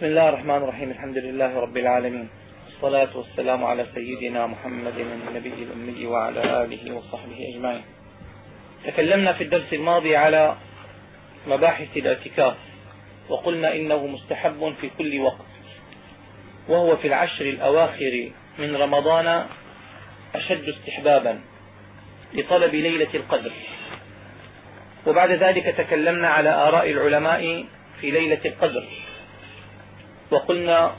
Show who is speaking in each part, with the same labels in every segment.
Speaker 1: بسم الله الرحمن الرحيم الحمد لله رب العالمين. والصلاة والسلام على سيدنا محمد النبي الأمي وعلى آله وصحبه أجمعين. تكلمنا في الدرس الماضي على مباحث الاعتكاف وقلنا إنه مستحب في كل وقت وهو في العشر الأواخر من رمضان أشد استحبابا لطلب ليلة القدر. وبعد ذلك تكلمنا على آراء العلماء في ليلة القدر. وقلنا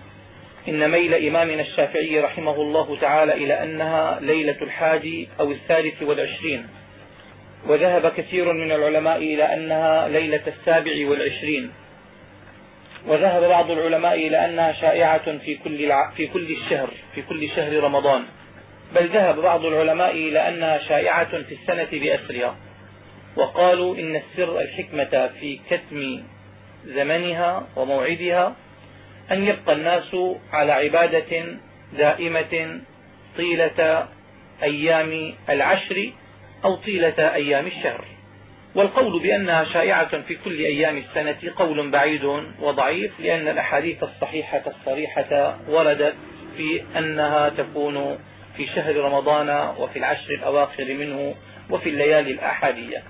Speaker 1: إن ميل إمامنا الشافعي رحمه الله تعالى إلى أنها ليلة الحاج أو الثالث والعشرين. وذهب كثير من العلماء إلى أنها ليلة السابع والعشرين. وذهب بعض العلماء إلى أنها شائعة في كل, في كل الشهر في كل شهر رمضان. بل ذهب بعض العلماء إلى أنها شائعة في السنة بأسرها. وقالوا إن السر الحكمة في كتم زمنها وموعدها أن يبقى الناس على عبادة دائمة طيلة أيام العشر أو طيلة أيام الشهر. والقول بأنها شائعة في كل أيام السنة قول بعيد وضعيف لأن الأحاديث الصحيحة الصريحة وردت في أنها تكون في شهر رمضان وفي العشر الأواخر منه وفي الليالي الأحادية.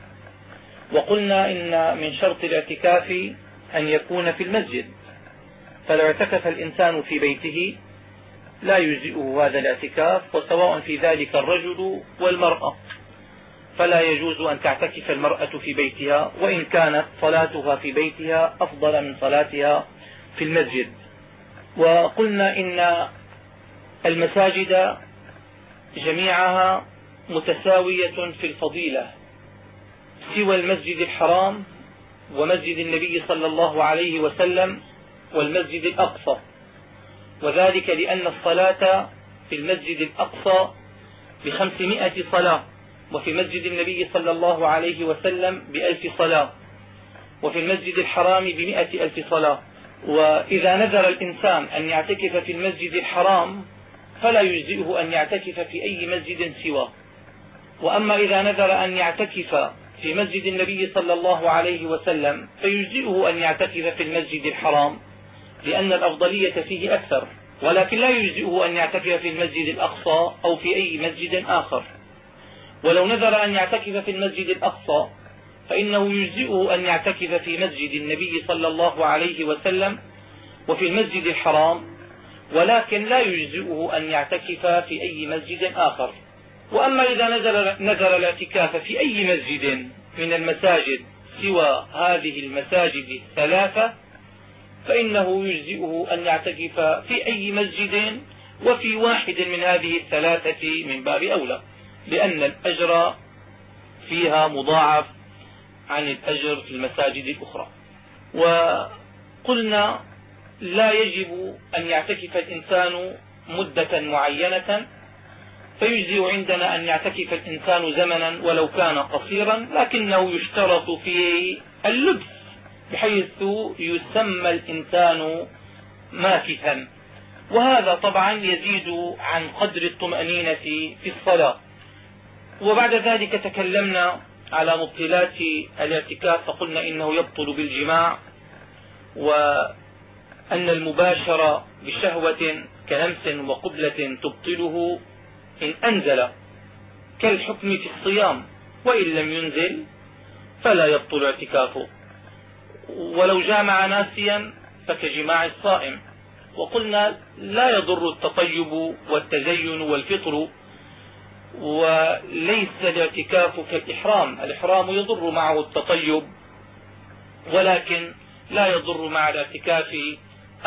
Speaker 1: وقلنا إن من شرط الاعتكاف أن يكون في المسجد. فلو اعتكف الإنسان في بيته لا يجزئه هذا الاعتكاف وسواء في ذلك الرجل والمرأة. فلا يجوز أن تعتكف المرأة في بيتها وإن كانت صلاتها في بيتها أفضل من صلاتها في المسجد. وقلنا إن المساجد جميعها متساوية في الفضيلة سوى المسجد الحرام ومسجد النبي صلى الله عليه وسلم والمسجد الأقصى. وذلك لأن الصلاة في المسجد الأقصى بخمسمائة صلاة وفي مسجد النبي صلى الله عليه وسلم بألف صلاة وفي المسجد الحرام بمئة ألف صلاة. وإذا نذر الإنسان أن يعتكف في المسجد الحرام فلا يجزئه أن يعتكف في أي مسجد سواه. وأما إذا نذر أن يعتكف في مسجد النبي صلى الله عليه وسلم فيجزئه أن يعتكف في المسجد الحرام. لأن الأفضلية فيه أكثر ولكن لا يجزئه أن يعتكف في المسجد الأقصى أو في أي مسجد آخر. ولو نذر أن يعتكف في المسجد الأقصى فإنه يجزئه أن يعتكف في مسجد النبي صلى الله عليه وسلم وفي المسجد الحرام ولكن لا يجزئه أن يعتكف في أي مسجد آخر. وأما إذا نذر, نذر الاعتكاف في أي مسجد من المساجد سوى هذه المساجد الثلاثة فإنه يجزئه أن يعتكف في أي مسجد وفي واحد من هذه الثلاثة من باب أولى لأن الأجر فيها مضاعف عن الأجر في المساجد الأخرى. وقلنا لا يجب أن يعتكف الإنسان مدة معينة فيجزئ عندنا أن يعتكف الإنسان زمنا ولو كان قصيرا لكنه يشترط فيه اللبس. بحيث يسمى الإنسان ماكثا. وهذا طبعا يزيد عن قدر الطمأنينة في الصلاة. وبعد ذلك تكلمنا على مبطلات الاعتكاف فقلنا إنه يبطل بالجماع وأن المباشرة بشهوة كلمس وقبلة تبطله إن أنزل كالحكم في الصيام وإن لم ينزل فلا يبطل اعتكافه. ولو جامع ناسيا فكجماع الصائم. وقلنا لا يضر التطيب والتزين والفطر وليس الاعتكاف كالإحرام. الإحرام يضر معه التطيب ولكن لا يضر مع الاعتكاف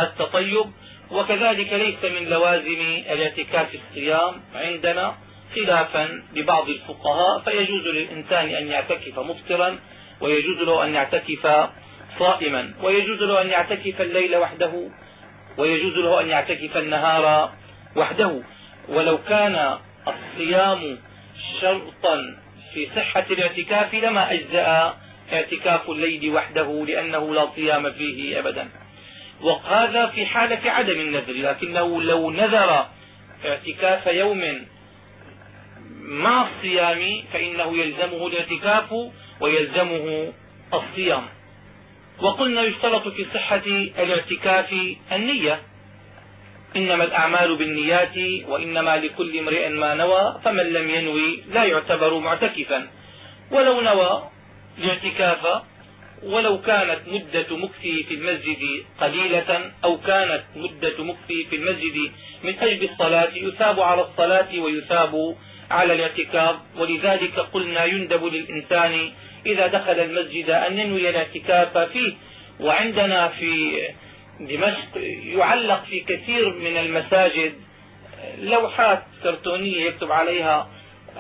Speaker 1: التطيب. وكذلك ليس من لوازم الاعتكاف الصيام عندنا خلافا لبعض الفقهاء فيجوز للإنسان أن يعتكف مفطرا ويجوز له أن يعتكف صائما. ويجوز له أن يعتكف الليل وحده. ويجوز له أن يعتكف النهار وحده. ولو كان الصيام شرطا في صحة الاعتكاف لما أجزأ اعتكاف الليل وحده لأنه لا صيام فيه أبدا. وهذا في حالة عدم النذر لكنه لو نذر اعتكاف يوم مع الصيام فإنه يلزمه الاعتكاف ويلزمه الصيام. وقلنا يشترط في صحة الاعتكاف النية. إنما الأعمال بالنيات وإنما لكل امرئ ما نوى فمن لم ينوي لا يعتبر معتكفا. ولو نوى الاعتكاف ولو كانت مدة مكثه في المسجد قليلة أو كانت مدة مكثه في المسجد من أجل الصلاة يثاب على الصلاة ويثاب على الاعتكاف. ولذلك قلنا يندب للإنسان إذا دخل المسجد أن ينوي الاعتكاف فيه. وعندنا في دمشق يعلق في كثير من المساجد لوحات كرتونية يكتب عليها.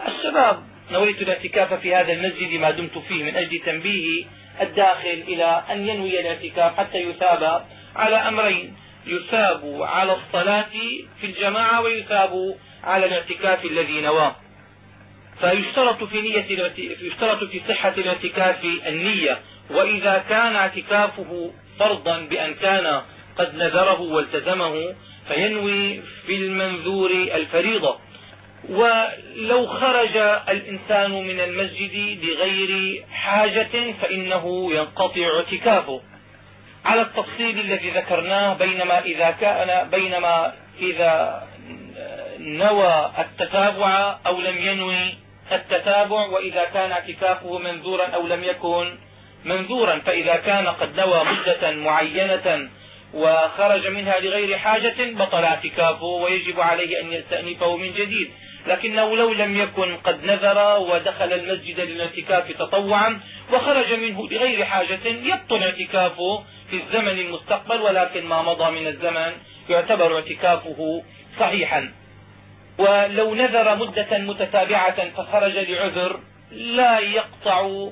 Speaker 1: الشباب نويت الاعتكاف في هذا المسجد ما دمت فيه من أجل تنبيه الداخل إلى أن ينوي الاعتكاف حتى يثاب على أمرين. يثاب على الصلاة في الجماعة ويثاب على الاعتكاف الذي نواه. فيشترط في نية يشترط في صحة الاعتكاف النية وإذا كان اعتكافه فرضا بأن كان قد نذره والتزمه فينوي في المنذور الفريضة. ولو خرج الإنسان من المسجد بغير حاجة فإنه ينقطع اعتكافه. على التفصيل الذي ذكرناه بينما إذا كان بينما إذا نوى التتابع أو لم ينوي التتابع وإذا كان اعتكافه منذورا أو لم يكن منذورا فإذا كان قد نوى مدة معينة وخرج منها لغير حاجة بطل اعتكافه ويجب عليه أن يستأنفه من جديد. لكنه لو لم يكن قد نذر ودخل المسجد للاعتكاف تطوعا وخرج منه لغير حاجة يبطل اعتكافه في الزمن المستقبل ولكن ما مضى من الزمن يعتبر اعتكافه صحيحا. ولو نذر مدة متتابعة فخرج لعذر لا يقطع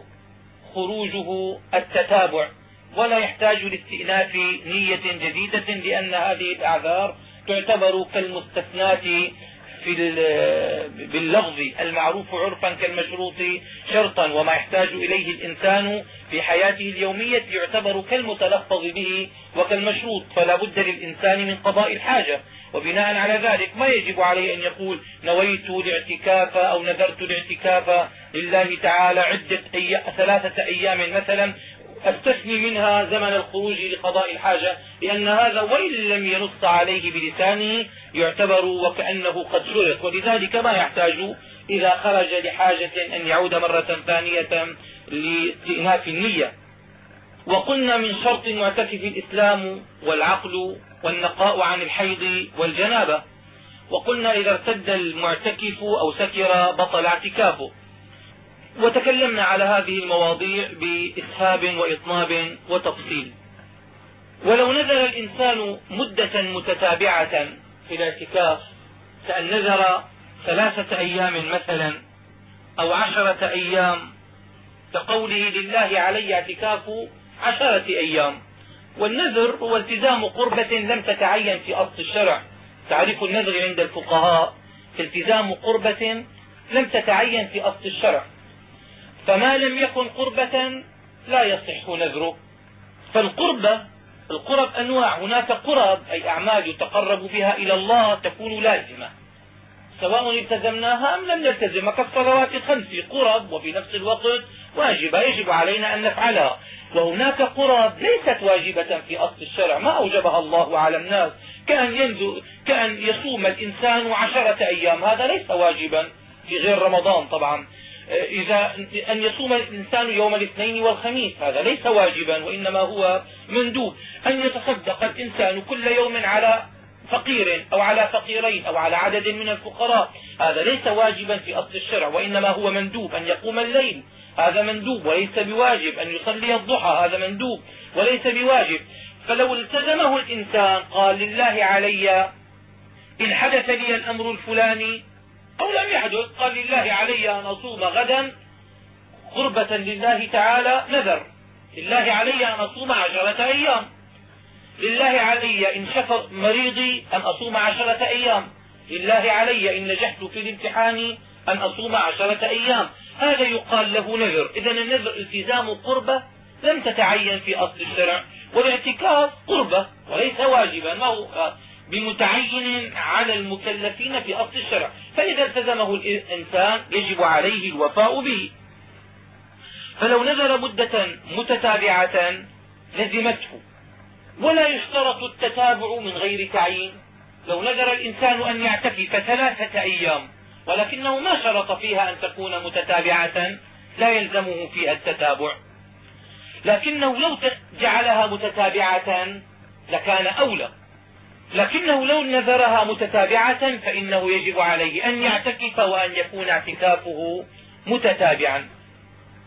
Speaker 1: خروجه التتابع ولا يحتاج لاستئناف نية جديدة لأن هذه الأعذار تعتبر كالمستثناة في باللفظ المعروف عرفا كالمشروط شرطا وما يحتاج إليه الإنسان في حياته اليومية يعتبر كالمتلفظ به وكالمشروط. فلا بد للإنسان من قضاء الحاجة. وبناء على ذلك ما يجب عليه أن يقول نويت الاعتكاف أو نذرت الاعتكاف لله تعالى عدة أي... ثلاثة أيام مثلا استثني منها زمن الخروج لقضاء الحاجة لأن هذا وإن لم ينص عليه بلسانه يعتبر وكأنه قد شرط ولذلك ما يحتاج إذا خرج لحاجة أن يعود مرة ثانية لاستئناف النية. وقلنا من شرط المعتكف الإسلام والعقل والنقاء عن الحيض والجنابة. وقلنا إذا ارتد المعتكف أو سكر بطل اعتكافه. وتكلمنا على هذه المواضيع بإسهاب وإطناب وتفصيل. ولو نذر الإنسان مدة متتابعة في الاعتكاف كأن نذر ثلاثة أيام مثلا أو عشرة أيام كقوله لله علي اعتكاف عشرة أيام. والنذر هو التزام قربة لم تتعين في أصل الشرع. تعريف النذر عند الفقهاء التزام قربة لم تتعين في أصل الشرع. فما لم يكن قربة لا يصح نذره. فالقربة القرب أنواع. هناك قرب أي أعمال يتقرب بها إلى الله تكون لازمة. سواء التزمناها أم لم نلتزمها كالصلوات الخمس. قرب وفي نفس الوقت واجبة يجب علينا أن نفعلها. وهناك قرب ليست واجبة في أصل الشرع. ما أوجبها الله على الناس؟ كأن, ينزل كأن يصوم الإنسان عشرة أيام. هذا ليس واجبا في غير رمضان طبعا. إذا أن يصوم الإنسان يوم الاثنين والخميس هذا ليس واجبا وإنما هو مندوب. أن يتصدق الإنسان كل يوم على فقير أو على فقيرين أو على عدد من الفقراء هذا ليس واجبا في أصل الشرع وإنما هو مندوب. أن يقوم الليل هذا مندوب. وليس بواجب. أن يصلي الضحى هذا مندوب. وليس بواجب. فلو التزمه الإنسان قال لله علي إن حدث لي الأمر الفلاني أو لم يحدث قال لله علي أن أصوم غدا قربة لله تعالى نذر. لله علي أن أصوم عشرة أيام. لله علي إن شفى مريضي أن أصوم عشرة أيام. لله علي إن نجحت في الامتحان أن أصوم عشرة أيام. هذا يقال له نذر. إذا النذر التزام قربة لم تتعين في أصل الشرع والاعتكاف قربة وليس واجبا. ما هو؟ بمتعين على المكلفين في أصل الشرع. فإذا التزمه الإنسان يجب عليه الوفاء به. فلو نذر مدة متتابعة لزمته. ولا يشترط التتابع من غير تعيين. لو نذر الإنسان أن يعتكف ثلاثة أيام ولكنه ما شرط فيها أن تكون متتابعة لا يلزمه فيها التتابع. لكنه لو جعلها متتابعة لكان أولى. لكنه لو نذرها متتابعة فإنه يجب عليه أن يعتكف وأن يكون اعتكافه متتابعا.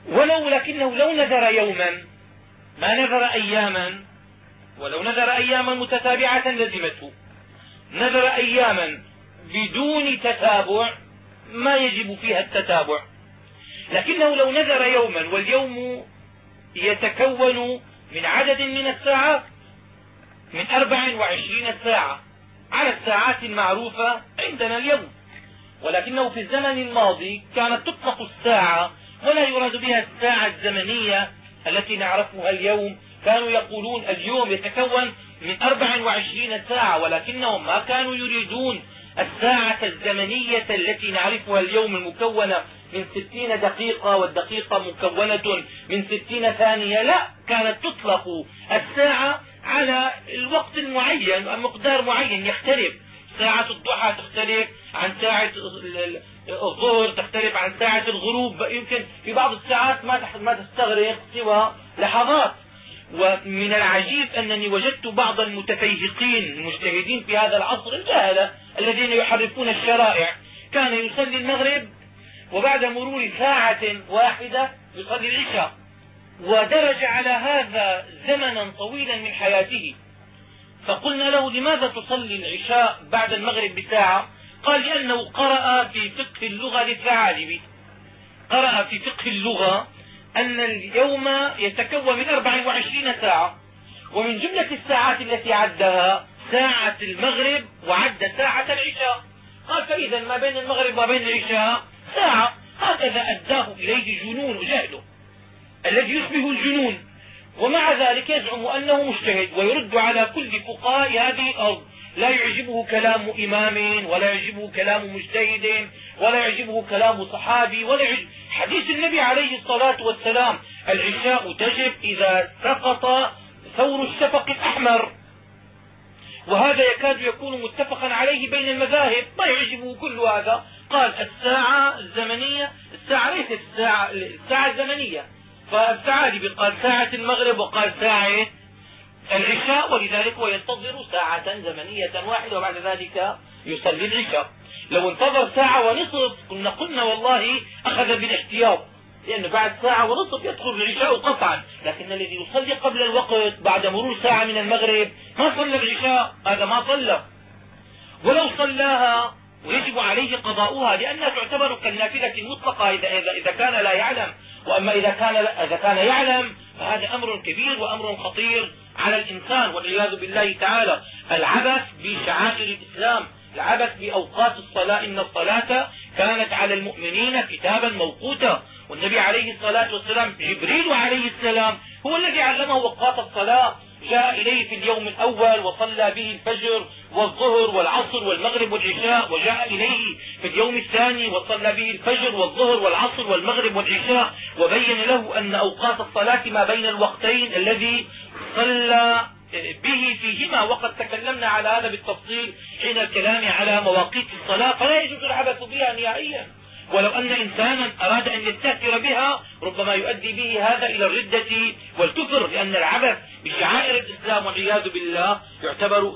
Speaker 1: ولو لكنه لو نذر يوما ما نذر أياما؟ ولو نذر أياما متتابعة لزمته. نذر أياما بدون تتابع ما يجب فيها التتابع. لكنه لو نذر يوما واليوم يتكون من عدد من الساعات من أربع وعشرين ساعة على الساعات المعروفة عندنا اليوم. ولكنه في الزمن الماضي كانت تطلق الساعة ولا يراد بها الساعة الزمنية التي نعرفها اليوم. كانوا يقولون اليوم يتكون من أربع وعشرين ساعة ولكنهم ما كانوا يريدون الساعة الزمنية التي نعرفها اليوم المكونة من ستين دقيقة والدقيقة مكونة من ستين ثانية. لا كانت تطلق الساعة على الوقت المعين مقدار معين يختلف. ساعة الضحى تختلف عن ساعة الظهر تختلف عن ساعة الغروب. يمكن في بعض الساعات ما ما تستغرق سوى لحظات. ومن العجيب أنني وجدت بعض المتفيهقين المجتهدين في هذا العصر الجهلة الذين يحرفون الشرائع. كان يصلي المغرب وبعد مرور ساعة واحدة يصلي العشاء. ودرج على هذا زمنا طويلا من حياته. فقلنا له لماذا تصلي العشاء بعد المغرب بساعة؟ قال لأنه قرأ في فقه اللغة للثعالب. قرأ في فقه اللغة أن اليوم يتكون من 24 ساعة. ومن جملة الساعات التي عدها ساعة المغرب وعد ساعة العشاء. قال فإذا ما بين المغرب وبين العشاء ساعة. هكذا أداه إليه جنون جهله. الذي يشبه الجنون. ومع ذلك يزعم أنه مجتهد ويرد على كل فقهاء هذه الأرض. لا يعجبه كلام إمام ولا يعجبه كلام مجتهد ولا يعجبه كلام صحابي ولا يعجب. حديث النبي عليه الصلاة والسلام العشاء تجب إذا سقط ثور الشفق الأحمر. وهذا يكاد يكون متفقا عليه بين المذاهب. ما يعجبه كل هذا؟ قال الساعة الزمنية الساعة ليست الساعة, الساعة الزمنية. فالثعالبي قال ساعة المغرب وقال ساعة العشاء ولذلك هو ينتظر ساعة زمنية واحدة وبعد ذلك يصلي العشاء. لو انتظر ساعة ونصف كنا قلنا والله أخذ بالاحتياط لأنه بعد ساعة ونصف يدخل العشاء قطعا. لكن الذي يصلي قبل الوقت بعد مرور ساعة من المغرب ما صلى العشاء هذا ما صلى. ولو صلاها ويجب عليه قضاؤها لأنها تعتبر كالنافلة المطلقة إذا, إذا كان لا يعلم. وأما إذا كان, إذا كان يعلم فهذا أمر كبير وأمر خطير على الإنسان والعياذ بالله تعالى. العبث بشعائر الإسلام العبث بأوقات الصلاة إن الصلاة كانت على المؤمنين كتابا موقوتا. والنبي عليه الصلاة والسلام جبريل عليه السلام هو الذي علمه اوقات الصلاة. جاء إليه في اليوم الأول وصلى به الفجر والظهر والعصر والمغرب والعشاء وجاء إليه في اليوم الثاني وصلى به الفجر والظهر والعصر والمغرب والعشاء وبين له أن أوقات الصلاة ما بين الوقتين الذي صلى به فيهما وقد تكلمنا على هذا بالتفصيل حين الكلام على مواقيت الصلاة فلا يجوز العبث بها نهائيا. ولو أن إنسانا أراد أن يستهتر بها ربما يؤدي به هذا إلى الردة والكفر لأن العبث بشعائر الإسلام والعياذ بالله يعتبر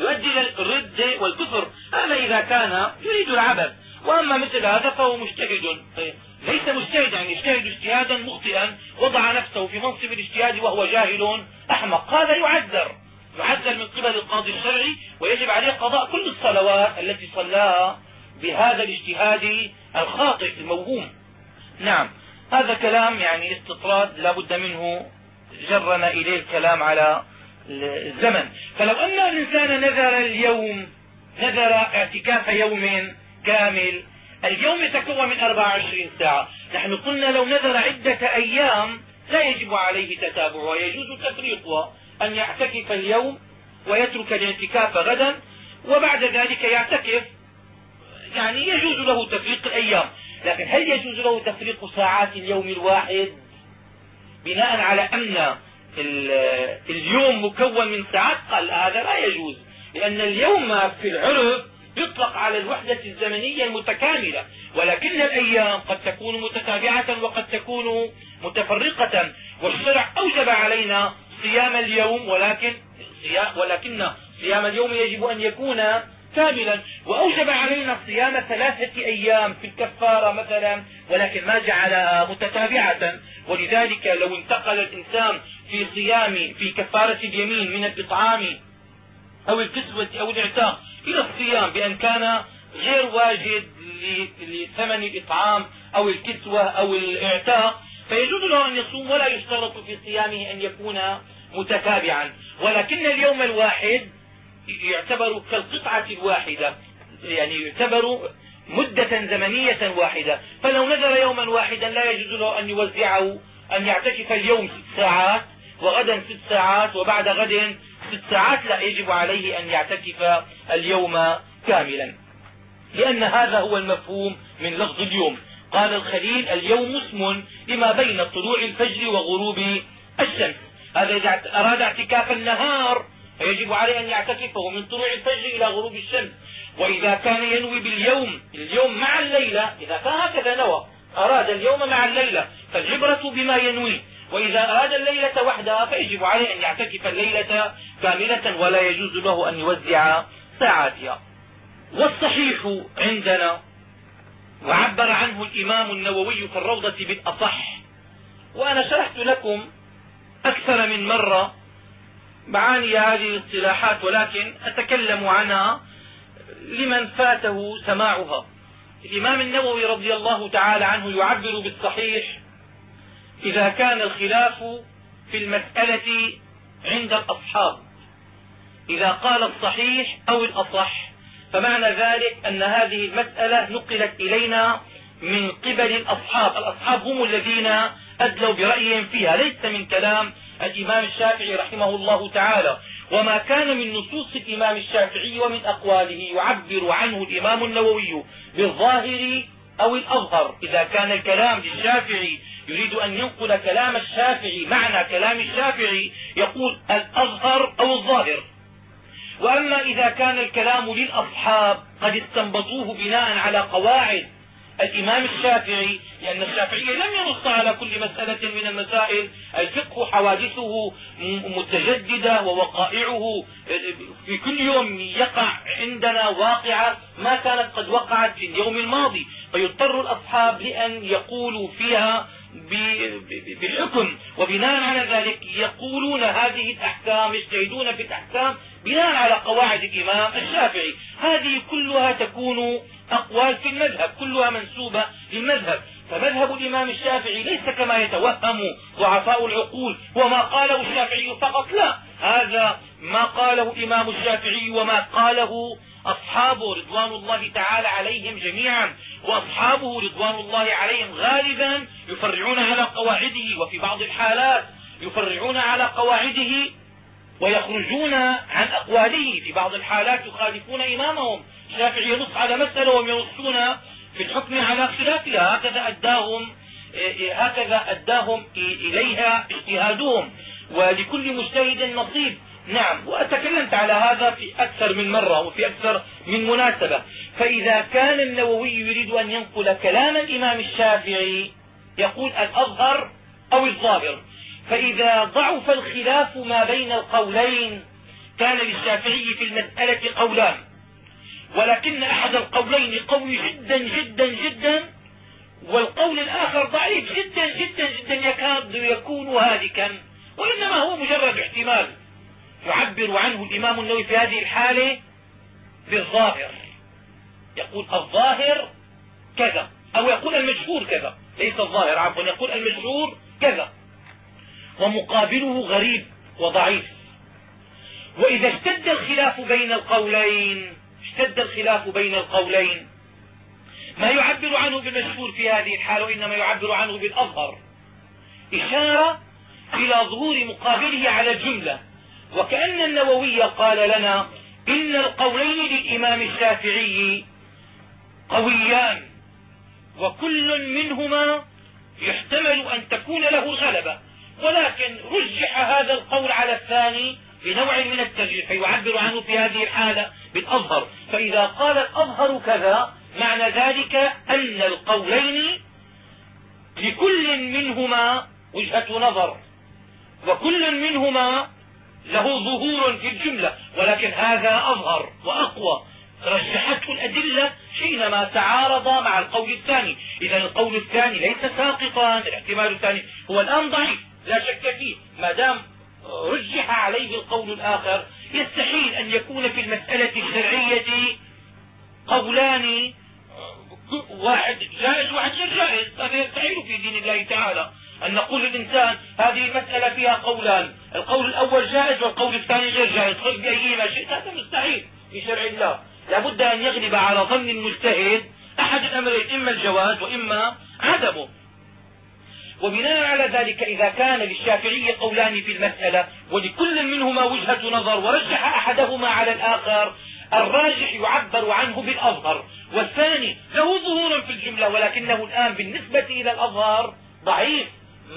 Speaker 1: يؤدي إلى الرد والكفر. هذا إذا كان يريد العبث وأما مثل هذا فهو مجتهد. طيب، ليس مجتهد يعني يجتهد اجتهادا مخطئا وضع نفسه في منصب الاجتهاد وهو جاهل أحمق. هذا يعذر يعذر من قبل القاضي الشرعي ويجب عليه قضاء كل الصلوات التي صلاها بهذا الاجتهاد الخاطئ الموهوم. نعم هذا كلام يعني استطراد لا بد منه جرنا إليه الكلام على الزمن. فلو أن الإنسان نذر اليوم نذر اعتكاف يوم كامل اليوم يتكون من 24 ساعة. نحن قلنا لو نذر عدة أيام لا يجب عليه تتابع ويجوز تفريقها أن يعتكف اليوم ويترك الاعتكاف غدا وبعد ذلك يعتكف يعني يجوز له تفريق الأيام. لكن هل يجوز له تفريق ساعات اليوم الواحد؟ بناء على أن اليوم مكون من ساعات؟ قال هذا لا يجوز. لأن اليوم في العرف يطلق على الوحدة الزمنية المتكاملة. ولكن الأيام قد تكون متتابعة وقد تكون متفرقة. والشرع أوجب علينا صيام اليوم ولكن ولكن صيام اليوم يجب أن يكون كاملا. وأوجب علينا صيام ثلاثة أيام في الكفارة مثلا ولكن ما جعلها متتابعة. ولذلك لو انتقل الإنسان في صيام في كفارة اليمين من الإطعام أو الكسوة أو الإعتاق إلى الصيام بأن كان غير واجد لثمن الإطعام أو الكسوة أو الإعتاق فيجوز له أن يصوم ولا يشترط في صيامه أن يكون متتابعا. ولكن اليوم الواحد يعتبر كالقطعة الواحدة يعني يعتبر مدة زمنية واحدة. فلو نذر يوما واحدا لا يجوز له أن يوزعه أن يعتكف اليوم ست ساعات وغدا ست ساعات وبعد غد ست ساعات لا يجب عليه أن يعتكف اليوم كاملا. لأن هذا هو المفهوم من لفظ اليوم. قال الخليل اليوم اسم لما بين طلوع الفجر وغروب الشمس. هذا إذا أراد اعتكاف النهار فيجب عليه أن يعتكفه من طلوع الفجر إلى غروب الشمس. وإذا كان ينوي باليوم اليوم مع الليلة إذا كان هكذا نوى أراد اليوم مع الليلة فالعبرة بما ينوي. وإذا أراد الليلة وحدها فيجب عليه أن يعتكف الليلة كاملة ولا يجوز له أن يوزع ساعاتها. والصحيح عندنا وعبر عنه الإمام النووي في الروضة بالأصح وأنا شرحت لكم أكثر من مرة معاني هذه الاصطلاحات ولكن أتكلم عنها لمن فاته سماعها. الإمام النووي رضي الله تعالى عنه يعبر بالصحيح إذا كان الخلاف في المسألة عند الأصحاب إذا قال الصحيح أو الأصح فمعنى ذلك أن هذه المسألة نقلت إلينا من قبل الأصحاب. الأصحاب هم الذين أدلوا برأيهم فيها ليس من كلام الإمام الشافعي رحمه الله تعالى وما كان من نصوص الإمام الشافعي ومن أقواله يعبر عنه الإمام النووي بالظاهر أو الأظهر. إذا كان الكلام للشافعي يريد أن ينقل كلام الشافعي معنى كلام الشافعي يقول الأظهر أو الظاهر. وأما إذا كان الكلام للأصحاب قد استنبطوه بناء على قواعد الإمام الشافعي لأن الشافعي لم ينص على كل مسألة من المسائل. الفقه حوادثه متجددة ووقائعه في كل يوم يقع عندنا واقعة ما كانت قد وقعت في اليوم الماضي. فيضطر الأصحاب لأن يقولوا فيها بحكم وبناء على ذلك يقولون هذه الأحكام يجتهدون في الأحكام بناء على قواعد الإمام الشافعي. هذه كلها تكون أقوال في المذهب كلها منسوبة للمذهب. فمذهب الإمام الشافعي ليس كما يتوهم ضعفاء العقول وما قاله الشافعي فقط لا. هذا ما قاله الإمام الشافعي وما قاله أصحابه رضوان الله تعالى عليهم جميعا. وأصحابه رضوان الله عليهم غالبا يفرعون على قواعده وفي بعض الحالات يفرعون على قواعده ويخرجون عن أقواله. في بعض الحالات يخالفون إمامهم. الشافعي ينص على مسألة وهم ينصون في الحكم على خلافها هكذا أداهم هكذا أداهم إليها اجتهادهم. ولكل مجتهد نصيب. نعم. وتكلمت على هذا في أكثر من مرة وفي أكثر من مناسبة. فإذا كان النووي يريد أن ينقل كلام الإمام الشافعي يقول الأظهر أو الظاهر. فإذا ضعف الخلاف ما بين القولين كان للشافعي في المسألة قولان. ولكن أحد القولين قوي جدا جدا جدا والقول الآخر ضعيف جدا جدا جدا يكاد يكون هالكا. وإنما هو مجرد احتمال. يعبر عنه الإمام النووي في هذه الحالة بالظاهر. يقول الظاهر كذا أو يقول المشهور كذا. ليس الظاهر عفوا يقول المشهور كذا. ومقابله غريب وضعيف. وإذا اشتد الخلاف بين القولين اشتد الخلاف بين القولين. ما يعبر عنه بالمشهور في هذه الحالة وإنما يعبر عنه بالأظهر. إشارة إلى ظهور مقابله على الجملة وكأن النووي قال لنا إن القولين للإمام الشافعي قويان. وكل منهما يحتمل أن تكون له الغلبة ولكن رجح هذا القول على الثاني بنوع من الترجيح فيعبر عنه في هذه الحالة بالأظهر. فإذا قال الأظهر كذا معنى ذلك أن القولين لكل منهما وجهة نظر. وكل منهما له ظهور في الجملة. ولكن هذا أظهر وأقوى. رجحته الأدلة حينما تعارض مع القول الثاني. إذا القول الثاني ليس ساقطا الاحتمال الثاني هو الآن ضعيف. لا شك فيه. ما دام رجح عليه القول الآخر يستحيل أن يكون في المسألة الشرعية قولان واحد جائز واحد غير جائز. هذا يستحيل في دين الله تعالى أن نقول للإنسان هذه المسألة فيها قولان. القول الأول جائز والقول الثاني غير جائز. خذ بأيهما شئت هذا مستحيل في شرع الله. لابد أن يغلب على ظن المجتهد أحد الأمرين إما الجواز وإما عدمه. وبناء على ذلك إذا كان للشافعي قولان في المسألة ولكل منهما وجهة نظر ورجح أحدهما على الآخر الراجح يعبر عنه بالأظهر. والثاني له ظهور في الجملة ولكنه الآن بالنسبة إلى الأظهر ضعيف.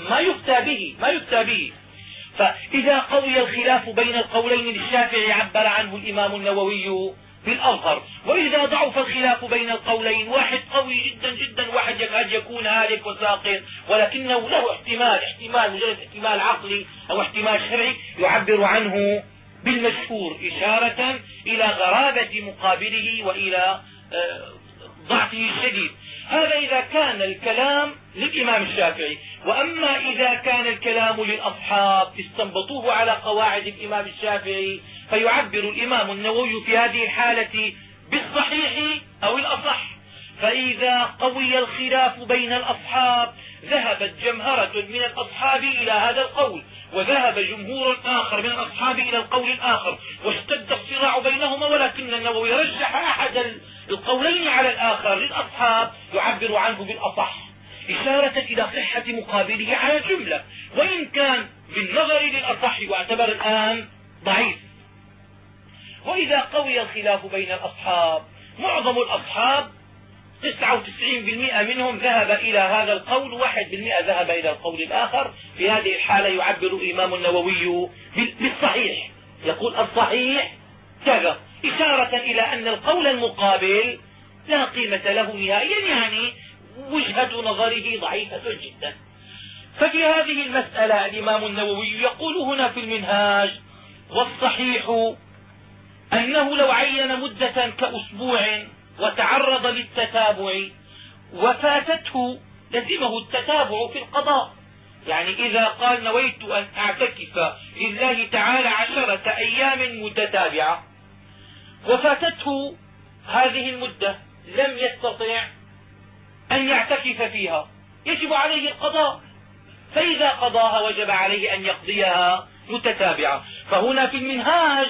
Speaker 1: ما يفتى به ما يفتى به. فإذا قوي الخلاف بين القولين للشافعي عبر عنه الإمام النووي بالأظهر وإذا ضعف الخلاف بين القولين واحد قوي جدا جدا واحد يكاد يكون هالك وساقط. ولكنه له احتمال احتمال مجرد احتمال عقلي أو احتمال شرعي يعبر عنه بالمشهور إشارة إلى غرابة مقابله وإلى آه، ضعفه الشديد. هذا إذا كان الكلام للإمام الشافعي. وأما إذا كان الكلام للأصحاب استنبطوه على قواعد الإمام الشافعي فيعبر الإمام النووي في هذه الحالة بالصحيح أو الأصح. فإذا قوي الخلاف بين الأصحاب ذهبت جمهرة من الأصحاب إلى هذا القول وذهب جمهور آخر من الأصحاب إلى القول الآخر واشتد الصراع بينهما ولكن النووي رجح أحد القولين على الآخر للأصحاب يعبر عنه بالأصح إشارة إلى صحة مقابله على الجملة وإن كان بالنظر للأصح يعتبر الآن ضعيف. وإذا قوي الخلاف بين الأصحاب معظم الأصحاب 99% منهم ذهب إلى هذا القول واحد بالمئة ذهب إلى القول الآخر. في هذه الحالة يعبر الإمام النووي بالصحيح. يقول الصحيح كذا. إشارة إلى أن القول المقابل لا قيمة له نهائيا يعني وجهة نظره ضعيفة جدا. ففي هذه المسألة الإمام النووي يقول هنا في المنهاج والصحيح أنه لو عين مدة كأسبوع وتعرض للتتابع وفاتته لزمه التتابع في القضاء. يعني إذا قال نويت أن أعتكف لله تعالى عشرة أيام متتابعة وفاتته هذه المدة لم يستطع أن يعتكف فيها. يجب عليه القضاء. فإذا قضاها وجب عليه أن يقضيها متتابعة. فهنا في المنهاج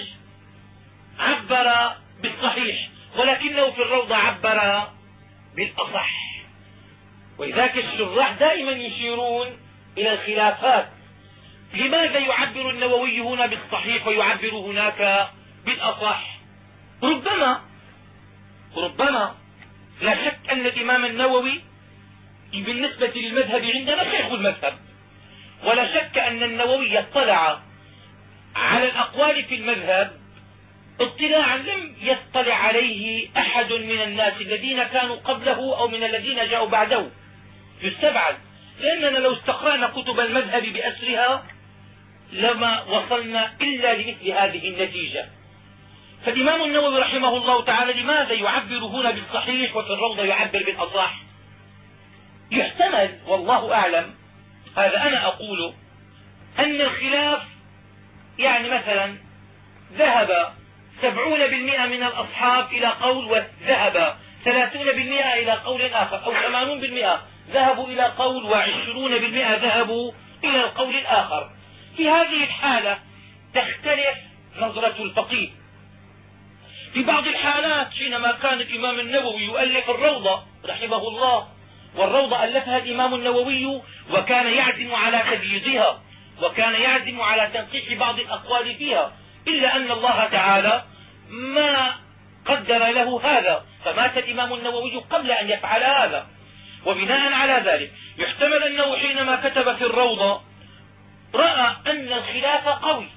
Speaker 1: عبر بالصحيح. ولكنه في الروضة عبر بالأصح. ولذلك الشراح دائما يشيرون إلى الخلافات. لماذا يعبر النووي هنا بالصحيح ويعبر هناك بالأصح؟ ربما ربما لا شك أن الإمام النووي بالنسبة للمذهب عندنا شيخ المذهب. ولا شك أن النووي اطلع على الأقوال في المذهب اطلاعا لم يطلع عليه أحد من الناس الذين كانوا قبله أو من الذين جاءوا بعده. يستبعد. لأننا لو استقرأنا كتب المذهب بأسرها لما وصلنا إلا لمثل هذه النتيجة. فالإمام النووي رحمه الله تعالى لماذا يعبر هنا بالصحيح وفي الروضة يعبر بالأصح؟ يحتمل والله أعلم هذا أنا أقول أن الخلاف يعني مثلا ذهب سبعون بالمئة من الأصحاب إلى قول وذهب ثلاثون بالمئة إلى قول آخر أو ثمانون بالمئة. ذهبوا إلى قول وعشرون بالمئة. ذهبوا إلى القول الآخر. في هذه الحالة تختلف نظرة الفقيه. في بعض الحالات حينما كان الإمام النووي يؤلف الروضة رحمه الله والروضة ألفها الإمام النووي وكان يعزم على تبييضها وكان يعزم على تنقيح بعض الأقوال فيها. إلا أن الله تعالى ما قدر له هذا فمات الإمام النووي قبل أن يفعل هذا. وبناء على ذلك يحتمل أنه حينما كتب في الروضة رأى أن الخلاف قوي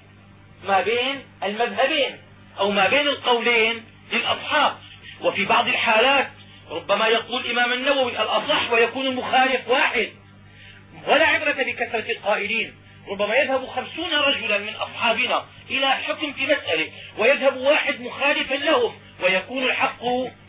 Speaker 1: ما بين المذهبين أو ما بين القولين للأصحاب. وفي بعض الحالات ربما يقول الإمام النووي الأصح ويكون المخالف واحد. ولا عبرة بكثرة القائلين. ربما يذهب خمسون رجلا من أصحابنا إلى حكم في مسألة ويذهب واحد مخالفا لهم ويكون الحق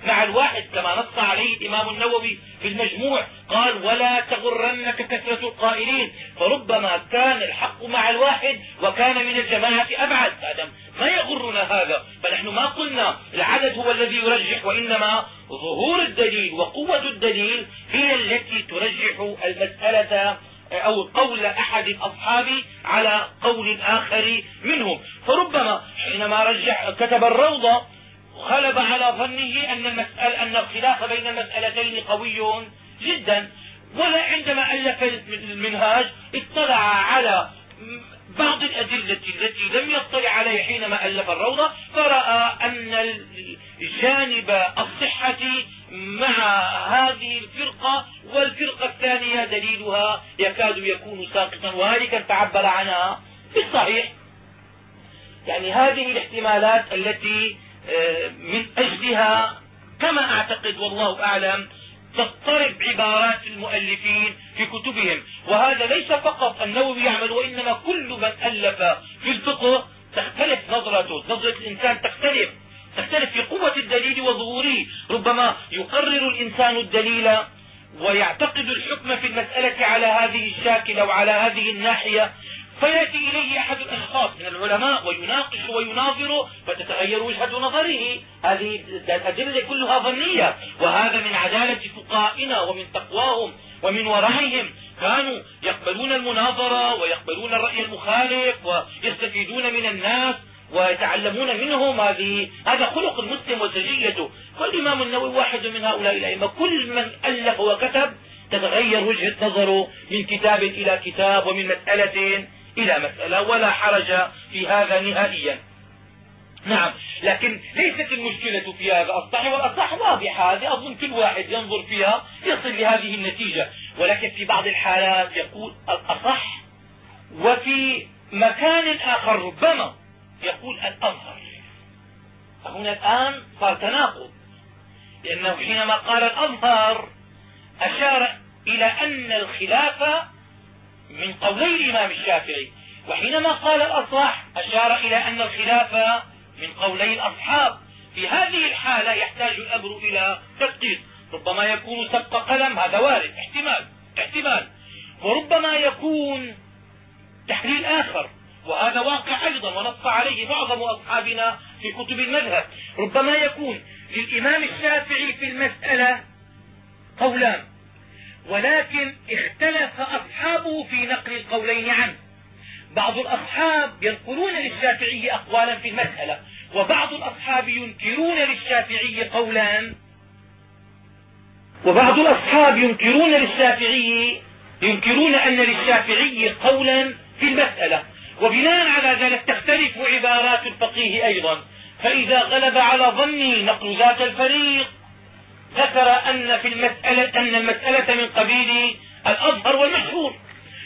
Speaker 1: مع الواحد كما نص عليه الإمام النووي في المجموع قال ولا تغرنك كثرة القائلين فربما كان الحق مع الواحد وكان من الجماعة أبعد. هذا ما يغرنا هذا؟ فنحن ما قلنا العدد هو الذي يرجح وإنما ظهور الدليل وقوة الدليل هي التي ترجح المسألة أو قول أحد الأصحاب على قول آخر منهم. فربما حينما رجح كتب الروضة غلب على ظنه أن المسألة أن الخلاف بين المسألتين قوي جدا. ولا عندما ألف المنهاج اطلع على بعض الأدلة التي لم يطلع عليها حينما ألف الروضة فرأى أن جانب الصحة مع هذه الفرقة والفرقة الثانية دليلها يكاد يكون ساقطا وهالكا تعبر عنها بالصحيح يعني هذه الاحتمالات التي آه، من أجلها كما أعتقد والله أعلم تضطرب عبارات المؤلفين في كتبهم. وهذا ليس فقط النووي يعمل وإنما كل من ألف في الفقه تختلف نظرته. نظرة الإنسان تختلف. تختلف في قوة الدليل وظهوره. ربما يقرر الإنسان الدليل ويعتقد الحكم في المسألة على هذه الشاكلة وعلى هذه الناحية فيأتي إليه أحد الأشخاص من العلماء ويناقش ويناظر فتتغير وجهة نظره. هذه الأدلة كلها ظنية وهذا من عدالة فقهائنا ومن تقواهم ومن ورعهم كانوا يقبلون المناظرة ويقبلون الرأي المخالف ويستفيدون من الناس. ويتعلمون منهم هذه هذا خلق المسلم وسجيته والامام النووي واحد من هؤلاء الأئمة. كل من ألف وكتب تتغير وجهة نظره من كتاب إلى كتاب ومن مسألة إلى مسألة ولا حرج في هذا نهائيا. نعم لكن ليست المشكلة في هذا. الصح والأصح واضحة هذه أظن كل واحد ينظر فيها يصل لهذه النتيجة. ولكن في بعض الحالات يقول الأصح وفي مكان آخر ربما يقول الأظهر فهنا الآن صار تناقض. لأنه حينما قال الأظهر أشار إلى أن الخلاف من قولي الإمام الشافعي. وحينما قال الأصح أشار إلى أن الخلاف من قولي الأصحاب. في هذه الحالة يحتاج الأمر إلى تدقيق. ربما يكون سبق قلم هذا وارد. احتمال احتمال. وربما يكون تحليل آخر. وهذا واقع أيضا ونص عليه معظم أصحابنا في كتب المذهب. ربما يكون للإمام الشافعي في المسألة قولان ولكن اختلف أصحابه في نقل القولين عنه. بعض الأصحاب ينقلون للشافعي أقوالا في المسألة وبعض الأصحاب ينكرون للشافعي قولا وبعض الأصحاب ينكرون للشافعي ينكرون أن للشافعي قولا في المسألة. وبناء على ذلك تختلف عبارات الفقيه أيضا. فإذا غلب على ظني نقل ذات الفريق ذكر أن في المسألة أن المسألة من قبيل الأظهر والمشهور.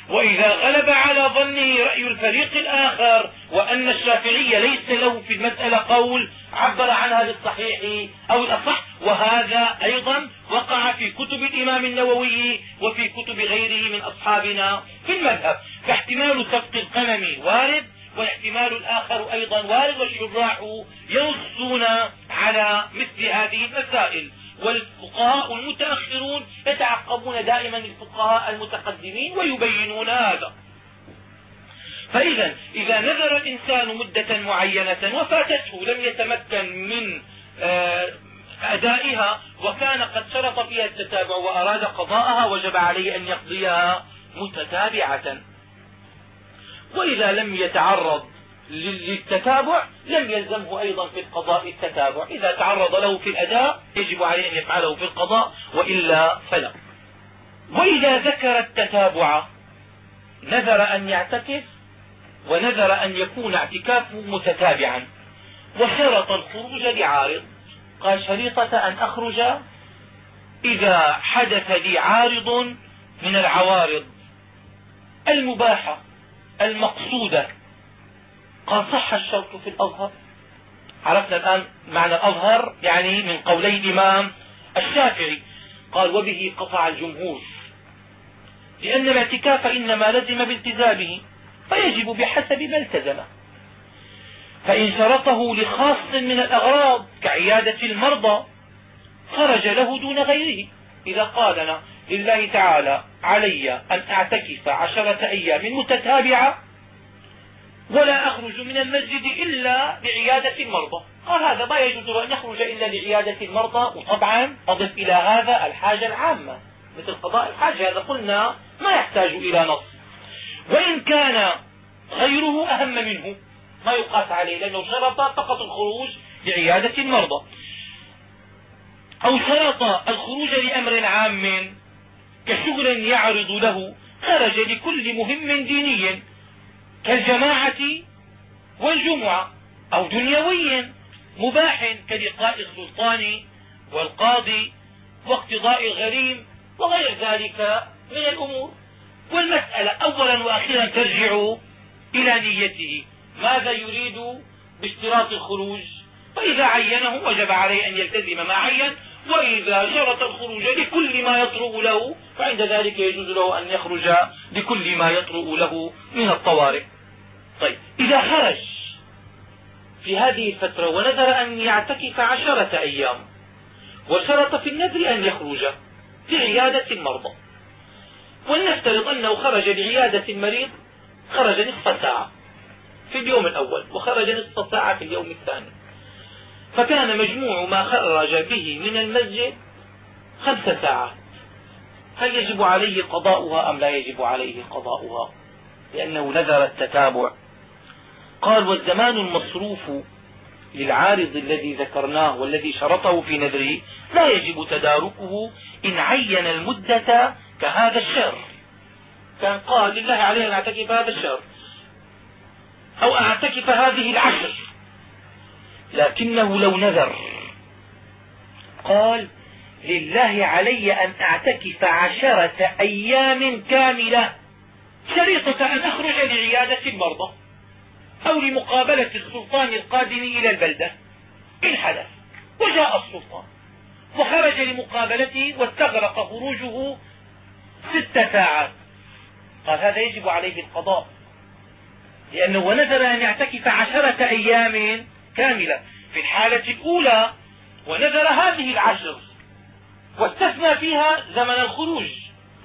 Speaker 1: وإذا غلب على ظنه رأي الفريق الآخر وأن الشافعي ليس له في المسألة قول عبر عنها بالصحيح أو الأصح وهذا أيضا وقع في كتب الإمام النووي وفي كتب غيره من أصحابنا في المذهب. فاحتمال سبق القلم وارد والاحتمال الآخر أيضا وارد والشراح ينصون على مثل هذه المسائل. والفقهاء المتأخرون يتعقبون دائما الفقهاء المتقدمين ويبينون هذا. فإذا إذا نذر الإنسان مدة معينة وفاتته لم يتمكن من آه، أدائها وكان قد شرط فيها التتابع وأراد قضاءها وجب عليه أن يقضيها متتابعة. وإذا لم يتعرض للتتابع لم يلزمه أيضا في القضاء التتابع. إذا تعرض له في الأداء يجب عليه أن يفعله في القضاء وإلا فلا. وإذا ذكر التتابع نذر أن يعتكف ونذر أن يكون اعتكافه متتابعا. وشرط الخروج لعارض. قال شريطة أن أخرج إذا حدث لي عارض من العوارض المباحة المقصودة. قال صح الشرط في الأظهر. عرفنا الآن معنى الأظهر يعني من قولي الإمام الشافعي. قال وبه قطع الجمهور. لأن الاعتكاف إنما لزم بالتزامه فيجب بحسب ما التزمه. فإن شرطه لخاص من الأغراض كعيادة المرضى خرج له دون غيره. إذا قال لله تعالى علي أن أعتكف عشرة أيام متتابعة ولا أخرج من المسجد إلا لعيادة المرضى. قال هذا ما يجوز له أن يخرج إلا لعيادة المرضى. وطبعا أضف إلى هذا الحاجة العامة مثل قضاء الحاجة. هذا قلنا ما يحتاج إلى نص. وإن كان غيره أهم منه ما يقاس عليه لأنه شرط فقط الخروج لعيادة المرضى. أو شرط الخروج لأمر عام كشغل يعرض له خرج لكل مهم ديني كالجماعة والجمعة أو دنيوي مباح كلقاء السلطان والقاضي واقتضاء الغريم وغير ذلك من الأمور. والمسألة أولا وأخيرا ترجع إلى نيته. ماذا يريد باشتراط الخروج؟ فإذا عينه وجب عليه أن يلتزم ما عين وإذا شرط الخروج لكل ما يطرؤ له فعند ذلك يجوز له أن يخرج لكل ما يطرؤ له من الطوارئ. طيب إذا خرج في هذه الفترة ونذر أن يعتكف عشرة أيام وشرط في النذر أن يخرج لعيادة المرضى. ولنفترض أنه خرج لعيادة المريض خرج نصف ساعة في اليوم الأول وخرج نصف ساعة في اليوم الثاني. فكان مجموع ما خرج به من المسجد خمس ساعات. هل يجب عليه قضاؤها أم لا يجب عليه قضاؤها؟ لأنه نذر التتابع. قال والزمان المصروف للعارض الذي ذكرناه والذي شرطه في نذره لا يجب تداركه إن عين المدة كهذا الشهر كان قال لله عليه أن أعتكف هذا الشهر أو أعتكف هذه العشر. لكنه لو نذر. قال لله علي أن أعتكف عشرة أيام كاملة شريطة أن أخرج لعيادة المرضى أو لمقابلة السلطان القادم إلى البلدة. إن حدث وجاء السلطان وخرج لمقابلته واستغرق خروجه ست ساعات. قال هذا يجب عليه القضاء لأنه ونذر أن يعتكف عشرة أيام كاملة في الحالة الأولى ونذر هذه العشر واستثنى فيها زمن الخروج.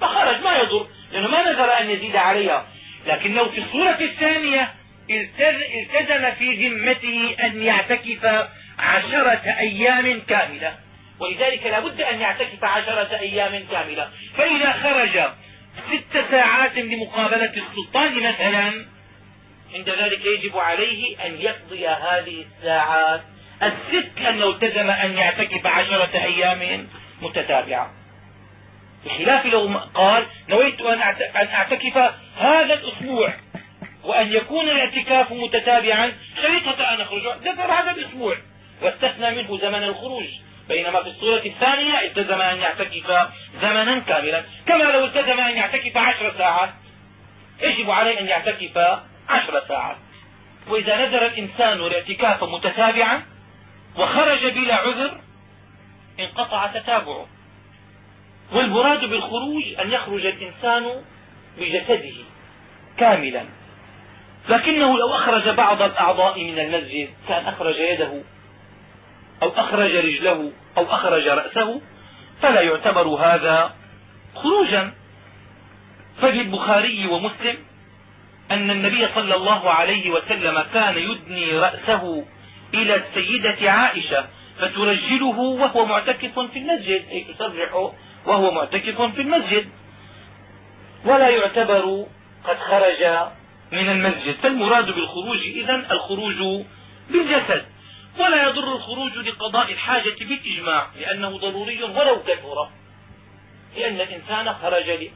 Speaker 1: فخرج ما يضر لأنه ما نذر أن يزيد عليها. لكنه في الصورة الثانية التزم في ذمته أن يعتكف عشرة أيام كاملة. ولذلك لا بد أن يعتكف عشرة أيام كاملة. فإذا خرج ست ساعات لمقابلة السلطان مثلا عند ذلك يجب عليه أن يقضي هذه الساعات. الست لأنه التزم أن يعتكف عشرة أيام متتابعة. بخلاف لو قال نويت أن أعتكف هذا الأسبوع وأن يكون الاعتكاف متتابعا شريطة أن أخرج ذكر هذا الأسبوع. واستثنى منه زمن الخروج. بينما في الصورة الثانية التزم أن يعتكف زمنا كاملا. كما لو التزم أن يعتكف عشر ساعات يجب عليه أن يعتكف عشر ساعات. وإذا نذر الإنسان الاعتكاف متتابعا وخرج بلا عذر انقطع تتابعه. والمراد بالخروج أن يخرج الإنسان بجسده كاملا. لكنه لو أخرج بعض الأعضاء من المسجد كان أخرج يده أو أخرج رجله أو أخرج رأسه فلا يعتبر هذا خروجا. ففي البخاري ومسلم أن النبي صلى الله عليه وسلم كان يدني رأسه إلى السيدة عائشة فترجله وهو معتكف في المسجد. أي تسرحه وهو معتكف في المسجد. ولا يعتبر قد خرج من المسجد. فالمراد بالخروج إذا الخروج بالجسد. ولا يضر الخروج لقضاء الحاجة بالإجماع لأنه ضروري ولو كثر. لأن الإنسان خرج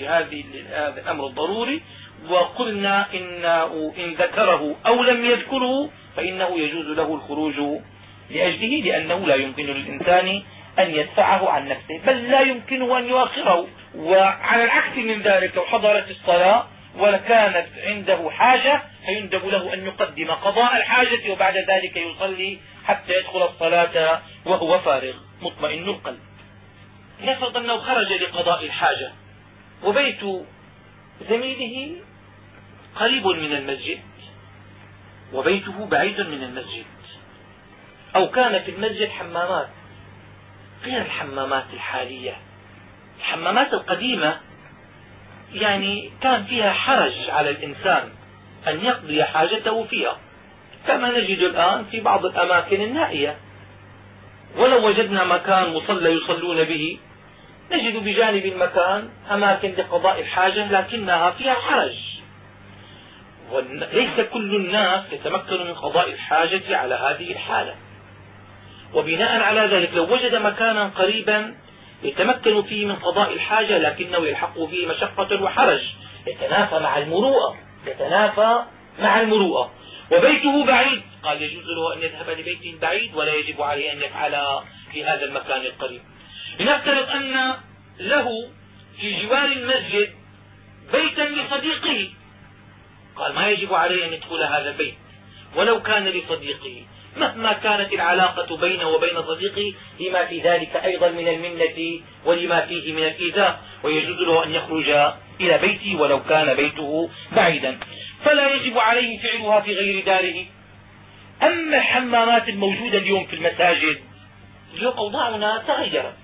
Speaker 1: لهذا الأمر الضروري وقلنا إنه إن ذكره أو لم يذكره فإنه يجوز له الخروج لأجله لأنه لا يمكن للإنسان أن يدفعه عن نفسه بل لا يمكنه أن يؤخره. وعلى العكس من ذلك لو حضرت الصلاة وكانت عنده حاجة فيندب له أن يقدم قضاء الحاجة وبعد ذلك يصلي حتى يدخل الصلاة وهو فارغ مطمئن القلب. نفرض أنه خرج لقضاء الحاجة وبيت زميله قريب من المسجد وبيته بعيد من المسجد أو كان في المسجد حمامات غير الحمامات الحالية. الحمامات القديمة يعني كان فيها حرج على الإنسان أن يقضي حاجته فيها. كما نجد الآن في بعض الأماكن النائية. ولو وجدنا مكان مصلى يصلون به نجد بجانب المكان أماكن لقضاء الحاجة لكنها فيها حرج. وليس كل الناس يتمكن من قضاء الحاجة على هذه الحالة. وبناء على ذلك لو وجد مكانا قريبا يتمكن فيه من قضاء الحاجة لكنه يلحق فيه مشقة وحرج يتنافى مع المروءة يتنافى مع المروءة. وبيته بعيد قال يجوز له أن يذهب لبيت بعيد ولا يجب عليه أن يفعل في هذا المكان القريب. لنفترض أن له في جوار المسجد بيتا لصديقه قال ما يجب عليه أن يدخل هذا البيت. ولو كان لصديقه مهما كانت العلاقة بينه وبين صديقه لما في ذلك أيضا من المنة ولما فيه من الإيذاء ويجوز له أن يخرج إلى بيته ولو كان بيته بعيدا. فلا يجب عليه فعلها في غير داره. أما الحمامات الموجودة اليوم في المساجد اليوم أوضاعنا تغيرت.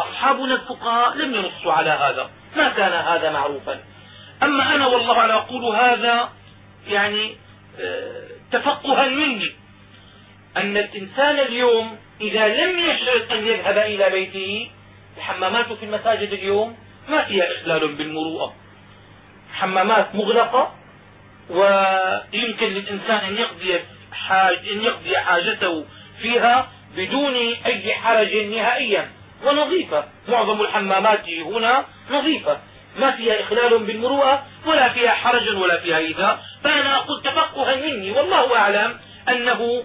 Speaker 1: أصحابنا الفقهاء لم ينصوا على هذا. ما كان هذا معروفا. أما أنا والله أنا أقول هذا يعني آه، تفقها مني. أن الإنسان اليوم إذا لم يشرط أن يذهب إلى بيته الحمامات في المساجد اليوم ما فيها إخلال بالمروءة. حمامات مغلقة ويمكن للإنسان أن يقضي حاج أن يقضي حاجته فيها بدون أي حرج نهائيا. ونظيفة. معظم الحمامات هنا نظيفة. ما فيها إخلال بالمروءة ولا فيها حرج ولا فيها إيذاء. فأنا أقول تفقها مني والله أعلم أنه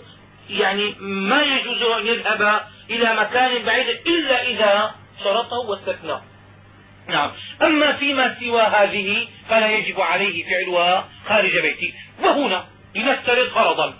Speaker 1: يعني ما يجوز أن يذهب إلى مكان بعيد إلا إذا شرطه واستثناه نعم. أما فيما سوى هذه فلا يجب عليه فعلها خارج بيته وهنا لنفترض فرضا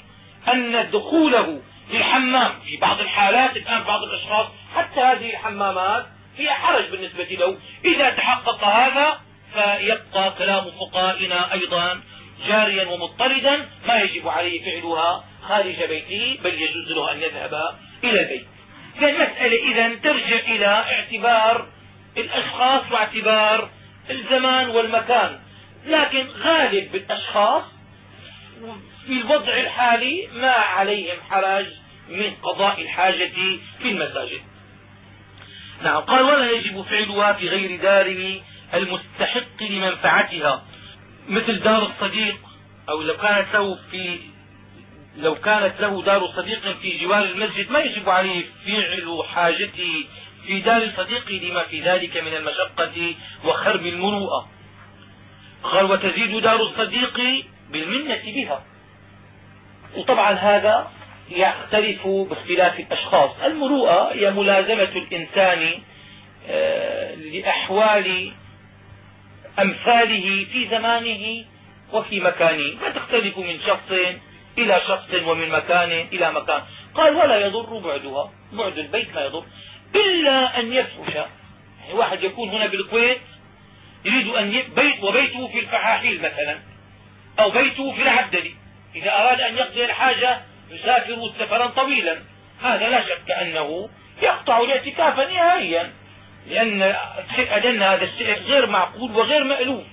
Speaker 1: أن دخوله للحمام في بعض الحالات الآن بعض الأشخاص حتى هذه الحمامات فيها حرج بالنسبة له. إذا تحقق هذا فيبقى كلام فقائنا أيضا جاريا ومضطردا ما يجب عليه فعلها. خارج بيته بل يجوز له أن يذهب إلى البيت فالمسألة إذا ترجع إلى اعتبار الأشخاص واعتبار الزمان والمكان. لكن غالب الأشخاص في الوضع الحالي ما عليهم حرج من قضاء الحاجة في المساجد. نعم. قال ولا يجب فعلها في غير دار المستحق لمنفعتها. مثل دار الصديق أو لو كانت له في لو كانت له دار صديق في جوار المسجد ما يجب عليه فعل حاجته في دار صديقه لما في ذلك من المشقة وخرب المروءة. قال وتزيد دار الصديق بالمنة بها. وطبعا هذا يختلف باختلاف الأشخاص. المروءة هي ملازمة الإنسان آه، لأحوال أمثاله في زمانه وفي مكانه. ما تختلف من شخص إلى شخص ومن مكان إلى مكان. قال ولا يضر بعدها. بعد البيت ما يضر. إلا أن يفحش. يعني واحد يكون هنا بالكويت يريد أن بيت وبيته في الفحاحيل مثلا أو بيته في العبدلي. إذا أراد أن يقضي الحاجة يسافر سفرا طويلا. هذا لا شك أنه يقطع الاعتكاف نهائيا لأن أن هذا السعر غير معقول وغير مألوف.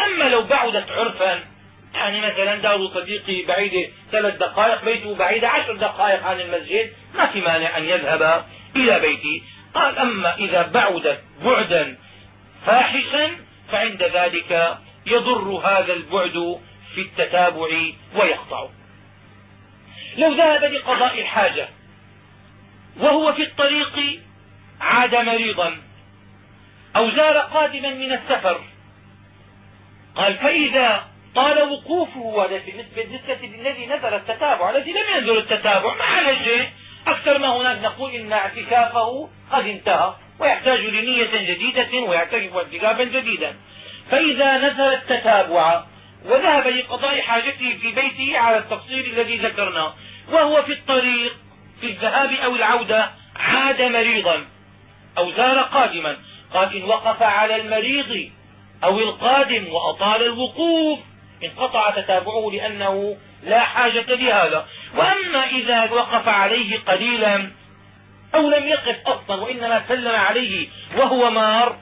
Speaker 1: أما لو بعدت عرفا يعني مثلا دار صديقي بعيدة ثلاث دقائق بيته بعيدة عشر دقائق عن المسجد ما في مانع أن يذهب إلى بيته قال أما إذا بعدت بعدا فاحشا فعند ذلك يضر هذا البعد في التتابع ويقطع. لو ذهب لقضاء الحاجة وهو في الطريق عاد مريضا أو زار قادما من السفر قال فإذا طال وقوفه هذا بالنسبة للذي نزل التتابع الذي لم ينزل التتابع ما على شيء. أكثر ما هناك نقول إن اعتكافه قد انتهى ويحتاج لنية جديدة ويعتكف اعتكافا جديدا. فإذا نزل التتابع وذهب لقضاء حاجته في بيته على التفصيل الذي ذكرناه وهو في الطريق في الذهاب أو العودة عاد مريضا أو زار قادما قال إن وقف على المريض أو القادم وأطال الوقوف انقطع تتابعه لأنه لا حاجة لهذا. وأما إذا وقف عليه قليلا أو لم يقف أصلا وإنما سلم عليه وهو مار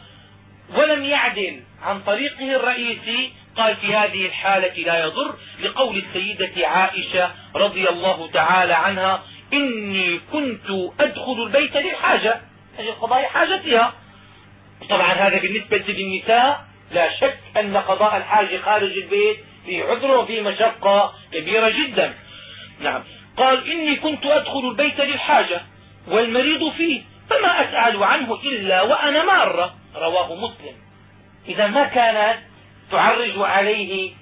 Speaker 1: ولم يعدل عن طريقه الرئيسي قال في هذه الحالة لا يضر لقول السيدة عائشة رضي الله تعالى عنها إني كنت أدخل البيت للحاجة. أجل قضاء حاجتها. طبعا هذا بالنسبة للنساء لا شك أن قضاء الحاجة خارج البيت في عذر وفي مشقة كبيرة جدا. نعم. قال إني كنت أدخل البيت للحاجة والمريض فيه فما أسأل عنه إلا وأنا مارة. رواه مسلم. إذا ما كانت تعرج عليه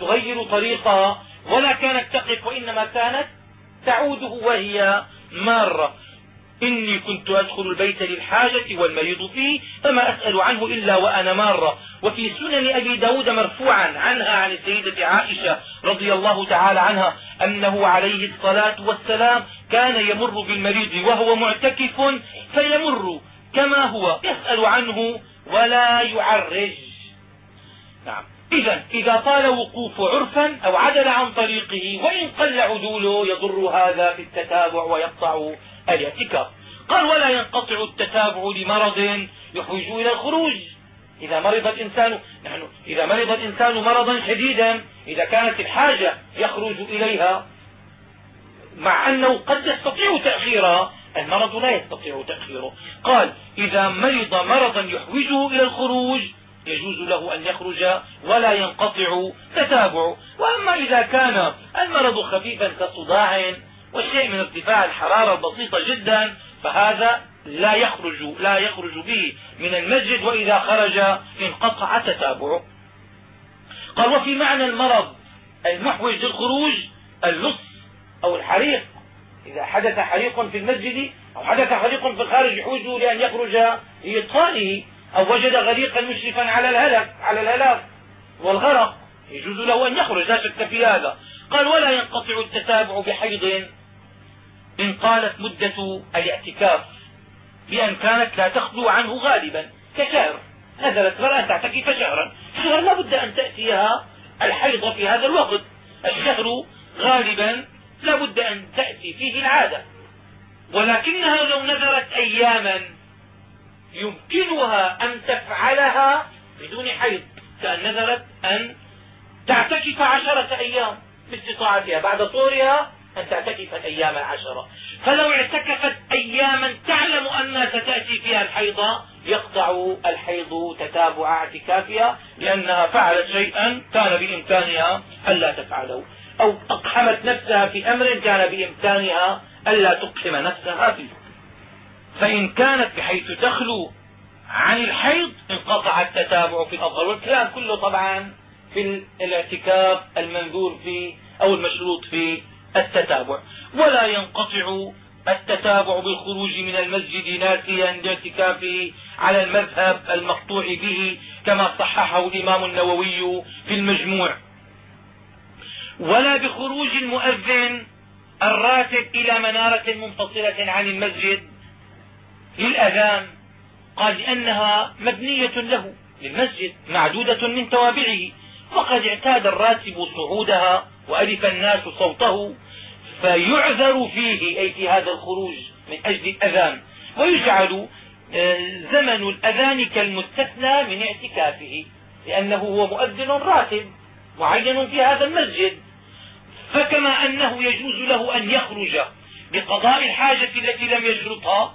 Speaker 1: تغير طريقها ولا كانت تقف وإنما كانت تعوده وهي مارة. إني كنت أدخل البيت للحاجة والمريض فيه فما أسأل عنه إلا وأنا مارة. وفي سنن أبي ب داود مرفوعا عنها عن السيدة عائشة رضي الله تعالى عنها أنه عليه الصلاة والسلام كان يمر بالمريض وهو معتكف فيمر كما هو يسأل عنه ولا يعرج. نعم. إذا إذا طال وقوف عرفا أو عدل عن طريقه وإن قل عدوله يضر هذا في التتابع ويقطع الاعتكاف قال ولا ينقطع التتابع لمرض يحوج إلى الخروج. إذا مرض الإنسان نحن إذا مرض الإنسان مرضا شديدا إذا كانت الحاجة يخرج إليها مع أنه قد يستطيع تأخيرها المرض لا يستطيع تأخيره. قال إذا مرض مرضا يحوجه إلى الخروج يجوز له أن يخرج ولا ينقطع تتابعه وأما إذا كان المرض خفيفا كصداع وشيء من ارتفاع الحرارة البسيطة جدا فهذا لا يخرج لا يخرج به من المسجد وإذا خرج انقطع تتابعه قال وفي معنى المرض المحوج للخروج اللص أو الحريق. إذا حدث حريق في المسجد أو حدث حريق في الخارج يحوجه لأن يخرج لإطفائه أو وجد غريقا مشرفا على الهلك على الهلاك. والغرق يجوز له أن يخرج لا شك في هذا. قال ولا ينقطع التتابع بحيض. إن طالت مدة الاعتكاف بأن كانت لا تخلو عنه غالبا كشهر. نزلت مرأة تعتكف شهرا. شهر لا بد أن تأتيها الحيض في هذا الوقت. الشهر غالبا لا بد أن تأتي فيه العادة. ولكنها لو نذرت أياما يمكنها أن تفعلها بدون حيض كأن نذرت أن تعتكف عشرة أيام باستطاعتها. بعد طورها أن تعتكف الأيام العشرة. فلو اعتكفت أياما تعلم أنها ستأتي فيها الحيضة يقطع الحيض تتابع اعتكافها لأنها فعلت شيئا كان بإمكانها ألا تفعله. أو أقحمت نفسها في أمر كان بإمكانها ألا تقحم نفسها فيه. فإن كانت بحيث تخلو عن الحيض انقطع التتابع في الأظهر والكلام كله طبعا في الاعتكاف المنذور في أو المشروط في التتابع. ولا ينقطع التتابع بالخروج من المسجد ناسيا لاعتكافه على المذهب المقطوع به كما صححه الإمام النووي في المجموع. ولا بخروج المؤذن الراتب إلى منارة منفصلة عن المسجد. للأذان قال لأنها مبنية له للمسجد معدودة من توابعه. وقد اعتاد الراتب صعودها وألف الناس صوته فيعذر فيه أي في هذا الخروج من أجل الأذان. ويجعل آه، زمن الأذان كالمستثنى من اعتكافه لأنه هو مؤذن راتب معين في هذا المسجد. فكما أنه يجوز له أن يخرج بقضاء الحاجة التي لم يشرطها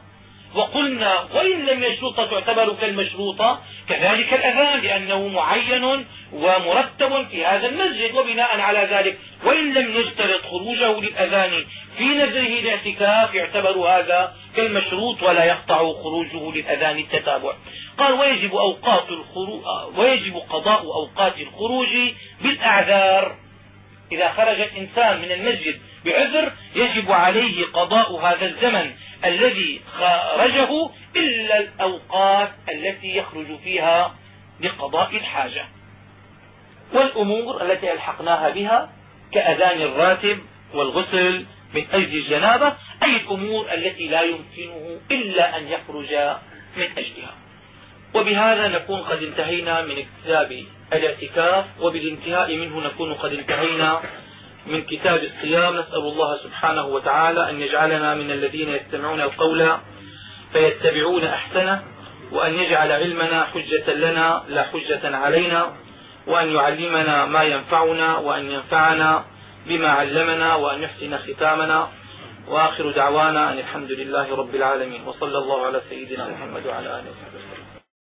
Speaker 1: وقلنا وإن لم يشرطها تعتبر كالمشروطة كذلك الأذان لأنه معين ومرتب في هذا المسجد وبناء على ذلك. وإن لم يشترط خروجه للأذان في نذره الاعتكاف يعتبر هذا كالمشروط ولا يقطع خروجه للأذان التتابع. قال ويجب, أوقات الخروج ويجب قضاء أوقات الخروج بالأعذار. إذا خرج الإنسان من المسجد بعذر يجب عليه قضاء هذا الزمن الذي خرجه إلا الأوقات التي يخرج فيها لقضاء الحاجة. والأمور التي ألحقناها بها كأذان الراتب والغسل من أجل الجنابة أي الأمور التي لا يمكنه إلا أن يخرج من أجلها. وبهذا نكون قد انتهينا من كتاب الاعتكاف وبالانتهاء منه نكون قد انتهينا من كتاب الصيام. نسأل الله سبحانه وتعالى أن يجعلنا من الذين يستمعون القول فيتبعون أحسنه وأن يجعل علمنا حجة لنا لا حجة علينا وأن يعلمنا ما ينفعنا وأن ينفعنا بما علمنا وأن يحسن ختامنا. وآخر دعوانا أن الحمد لله رب العالمين. وصلى الله على سيدنا محمد وعلى آله وصحبه.